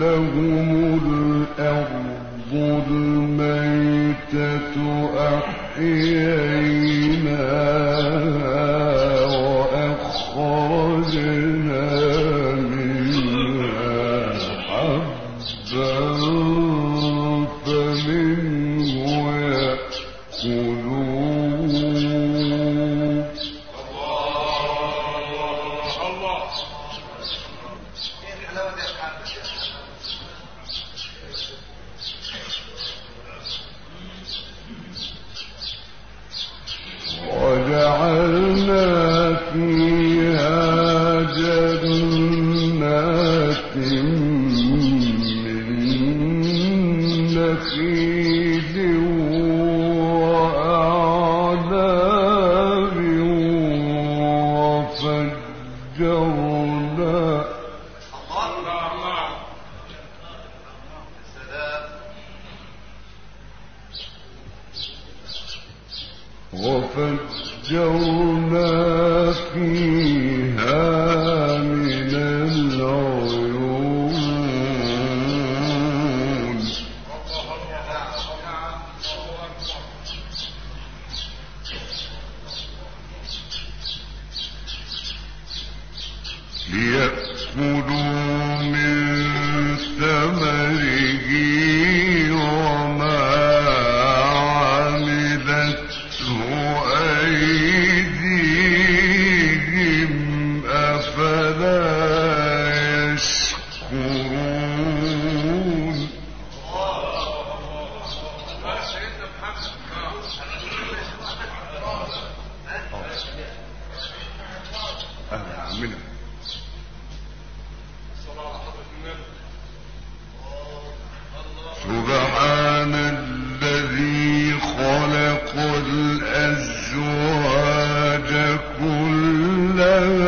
لهم الأرض الميتة وفجرنا فيه لها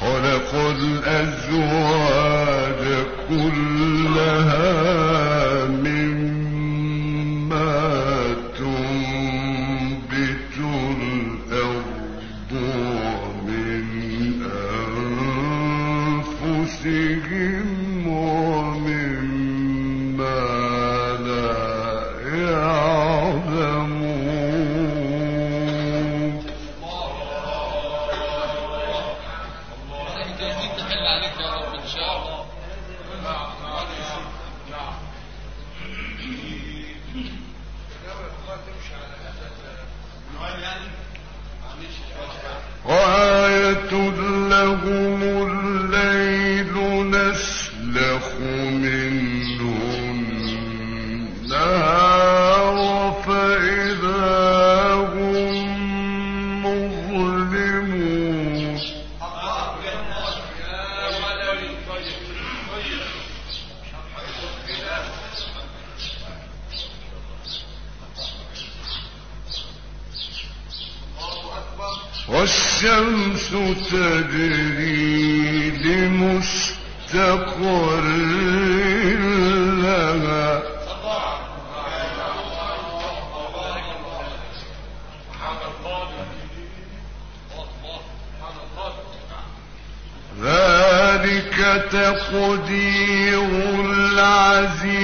خلق الأزواج كلها الشمس تجري لمستقر لها. ذلك تقدير العزيز.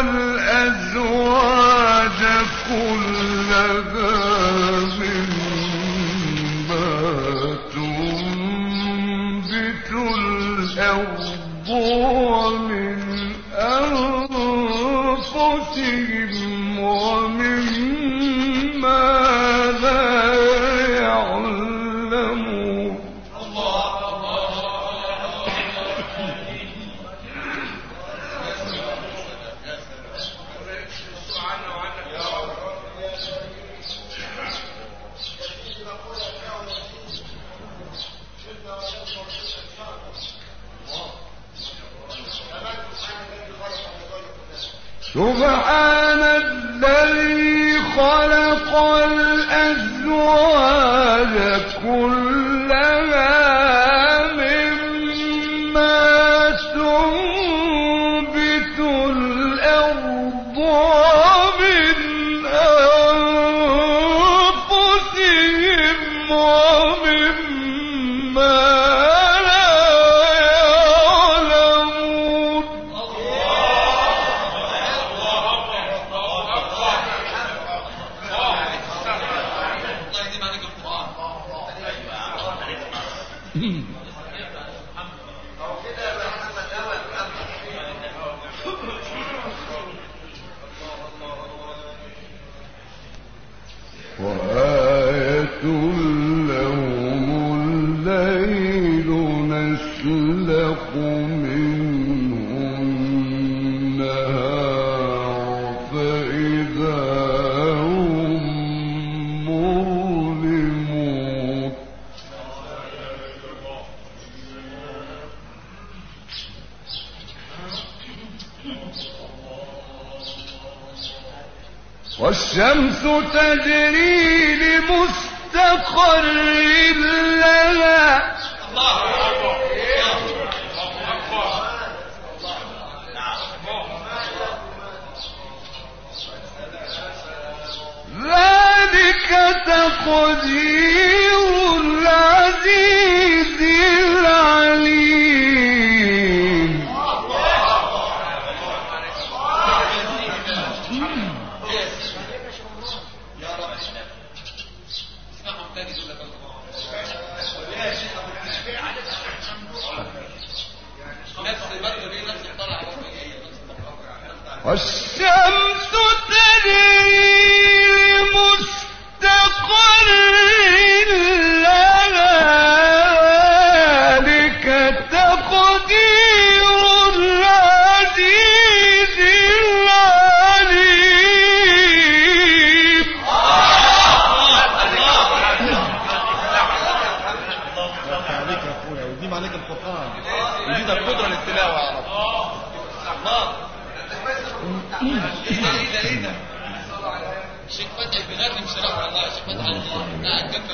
الأزواج كلها سبحان الذي خلق الأزواج كل تجري لمستقر لها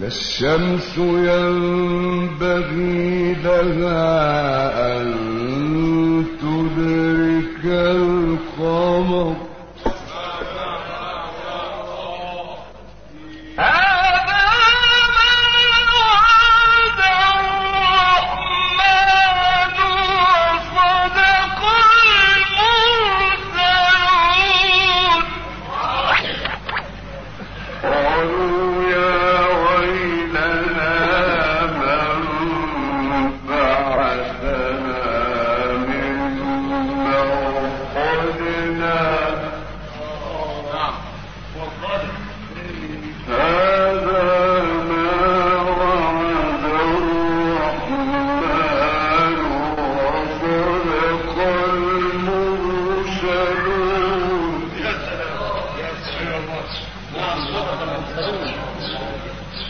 للشمس ينبغي لها أن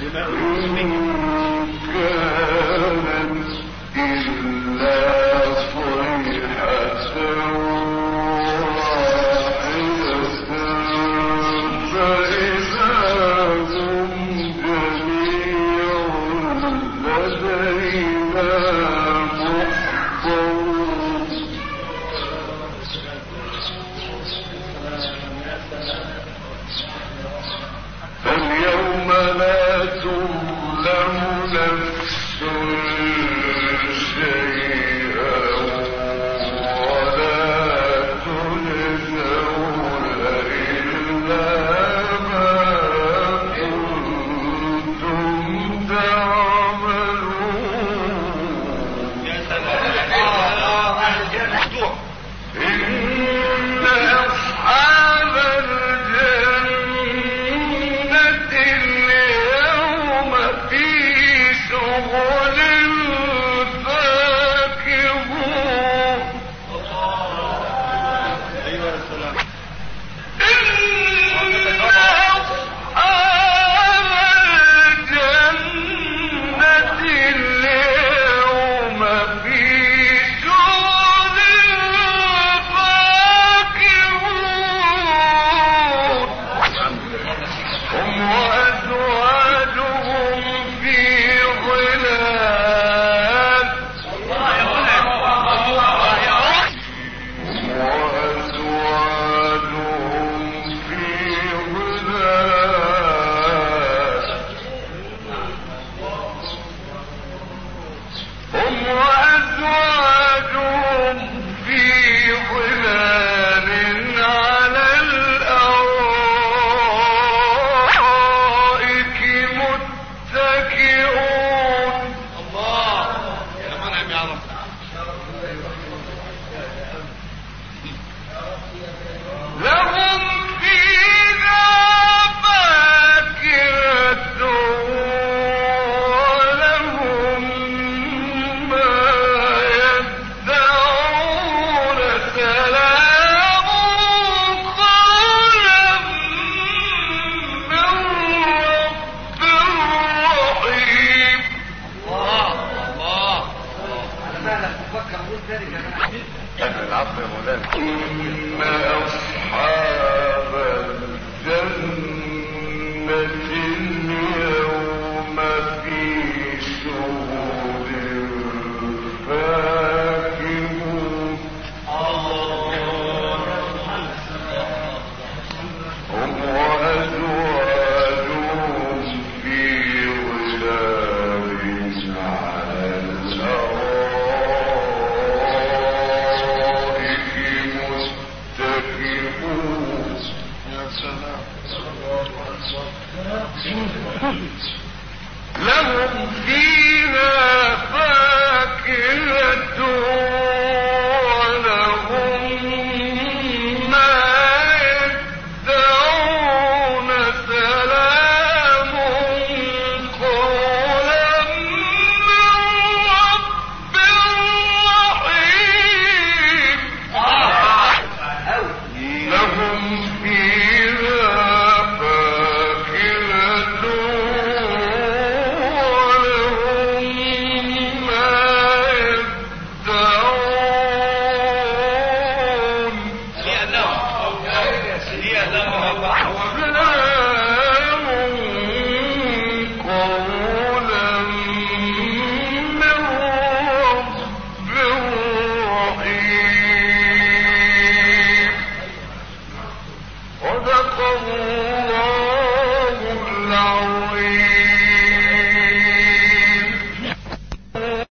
لمن كان إلا لهم فيها فاكهة.